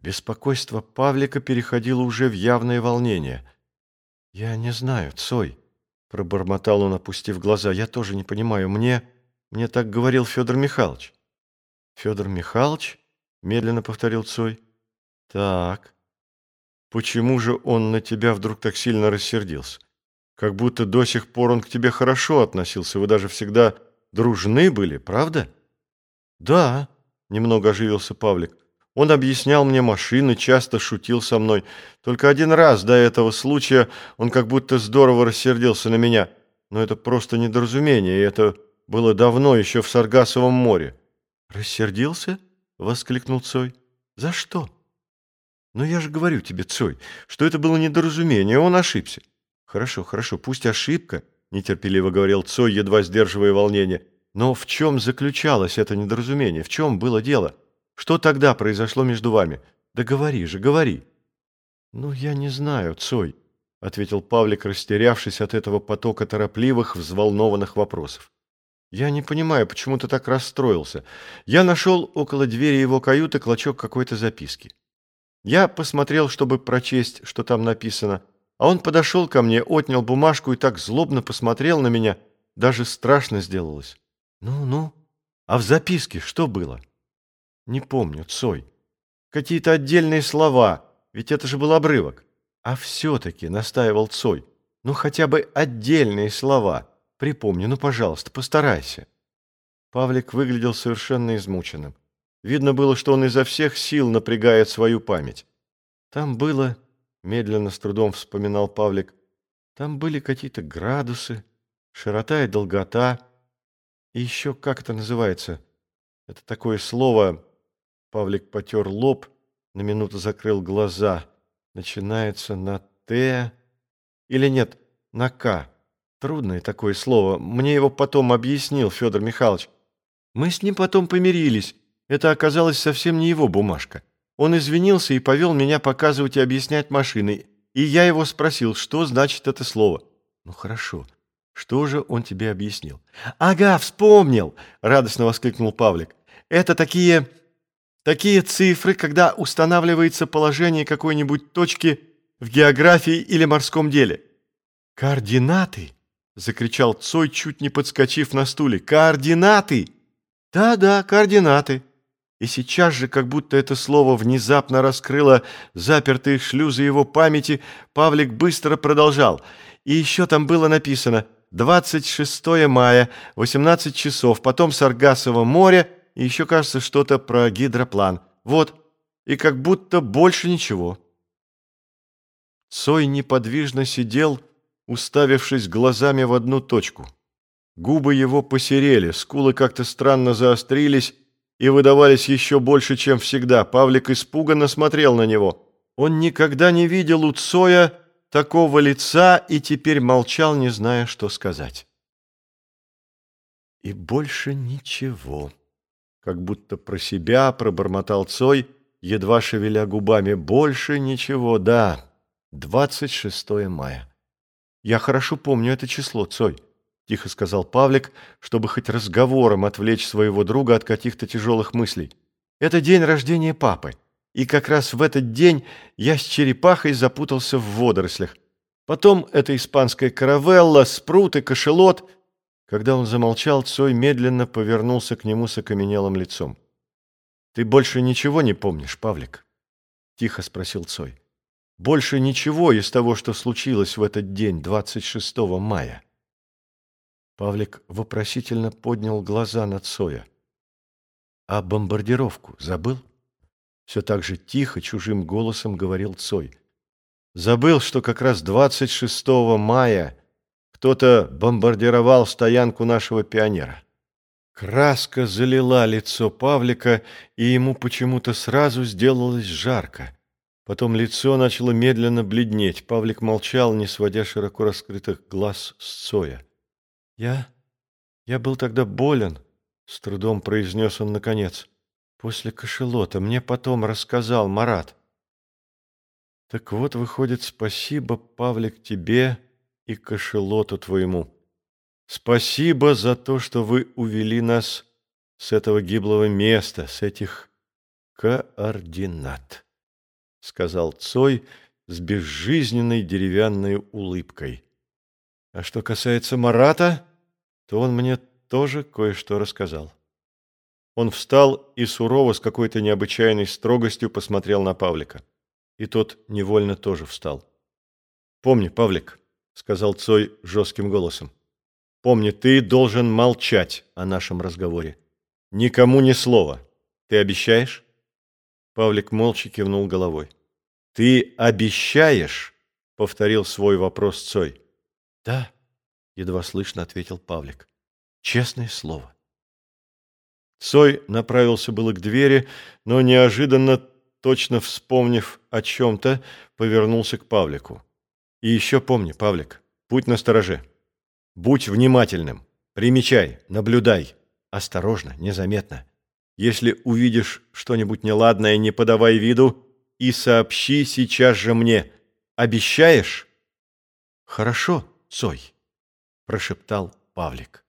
Беспокойство Павлика переходило уже в явное волнение. «Я не знаю, Цой», — пробормотал он, опустив глаза. «Я тоже не понимаю. Мне... мне так говорил Федор Михайлович». «Федор Михайлович?» — медленно повторил Цой. «Так. Почему же он на тебя вдруг так сильно рассердился? Как будто до сих пор он к тебе хорошо относился. Вы даже всегда дружны были, правда?» «Да», — немного оживился Павлик. Он объяснял мне машины, часто шутил со мной. Только один раз до этого случая он как будто здорово рассердился на меня. Но это просто недоразумение, и это было давно, еще в Саргасовом море. «Рассердился?» — воскликнул Цой. «За что?» «Ну я же говорю тебе, Цой, что это было недоразумение, он ошибся». «Хорошо, хорошо, пусть ошибка», — нетерпеливо говорил Цой, едва сдерживая волнение. «Но в чем заключалось это недоразумение? В чем было дело?» Что тогда произошло между вами? Да говори же, говори. Ну, я не знаю, Цой, ответил Павлик, растерявшись от этого потока торопливых, взволнованных вопросов. Я не понимаю, почему ты так расстроился. Я нашел около двери его каюты клочок какой-то записки. Я посмотрел, чтобы прочесть, что там написано, а он подошел ко мне, отнял бумажку и так злобно посмотрел на меня, даже страшно сделалось. Ну-ну, а в записке что было? Не помню, Цой. Какие-то отдельные слова, ведь это же был обрывок. А все-таки, настаивал Цой, ну хотя бы отдельные слова. Припомни, ну, пожалуйста, постарайся. Павлик выглядел совершенно измученным. Видно было, что он изо всех сил напрягает свою память. Там было, медленно с трудом вспоминал Павлик, там были какие-то градусы, широта и долгота, и еще как это называется? Это такое слово Павлик потер лоб, на минуту закрыл глаза. Начинается на «Т» или нет, на «К». Трудное такое слово. Мне его потом объяснил Федор Михайлович. Мы с ним потом помирились. Это оказалось совсем не его бумажка. Он извинился и повел меня показывать и объяснять машины. И я его спросил, что значит это слово. Ну хорошо. Что же он тебе объяснил? Ага, вспомнил, радостно воскликнул Павлик. Это такие Такие цифры, когда устанавливается положение какой-нибудь точки в географии или морском деле. «Координаты!» — закричал Цой, чуть не подскочив на стуле. «Координаты!» «Да-да, координаты!» И сейчас же, как будто это слово внезапно раскрыло запертые шлюзы его памяти, Павлик быстро продолжал. И еще там было написано «26 мая, 18 часов, потом Саргасово море», и еще, кажется, что-то про гидроплан. Вот, и как будто больше ничего. Цой неподвижно сидел, уставившись глазами в одну точку. Губы его посерели, скулы как-то странно заострились и выдавались еще больше, чем всегда. Павлик испуганно смотрел на него. Он никогда не видел у Цоя такого лица и теперь молчал, не зная, что сказать. И больше ничего. Как будто про себя пробормотал Цой, едва шевеля губами. Больше ничего, да. 26 мая. Я хорошо помню это число, Цой, тихо сказал Павлик, чтобы хоть разговором отвлечь своего друга от каких-то тяжелых мыслей. Это день рождения папы. И как раз в этот день я с черепахой запутался в водорослях. Потом это испанская каравелла, спрут и кошелот — когда он замолчал, Цой медленно повернулся к нему с окаменелым лицом. «Ты больше ничего не помнишь, Павлик?» — тихо спросил Цой. «Больше ничего из того, что случилось в этот день, 26 мая?» Павлик вопросительно поднял глаза на Цоя. «А бомбардировку забыл?» Все так же тихо, чужим голосом говорил Цой. «Забыл, что как раз 26 мая кто-то бомбардировал стоянку нашего пионера. Краска залила лицо Павлика, и ему почему-то сразу сделалось жарко. Потом лицо начало медленно бледнеть. Павлик молчал, не сводя широко раскрытых глаз с Цоя. «Я... я был тогда болен», — с трудом произнес он наконец. «После кошелота. Мне потом рассказал Марат». «Так вот, выходит, спасибо, Павлик, тебе...» и кошелоту твоему. Спасибо за то, что вы увели нас с этого гиблого места, с этих координат. сказал Цой с безжизненной деревянной улыбкой. А что касается Марата, то он мне тоже кое-что рассказал. Он встал и сурово с какой-то необычайной строгостью посмотрел на Павлика. И тот невольно тоже встал. «Помни, Павлик», — сказал Цой жестким голосом, — «помни, ты должен молчать о нашем разговоре. Никому ни слова. Ты обещаешь?» Павлик молча кивнул головой. «Ты обещаешь?» — повторил свой вопрос Цой. «Да», — едва слышно ответил Павлик. «Честное слово». Цой направился было к двери, но неожиданно, точно вспомнив о чем-то, повернулся к Павлику. «И еще помни, Павлик, будь настороже. Будь внимательным. Примечай, наблюдай. Осторожно, незаметно. Если увидишь что-нибудь неладное, не подавай виду и сообщи сейчас же мне. Обещаешь?» «Хорошо, Цой», — прошептал Павлик.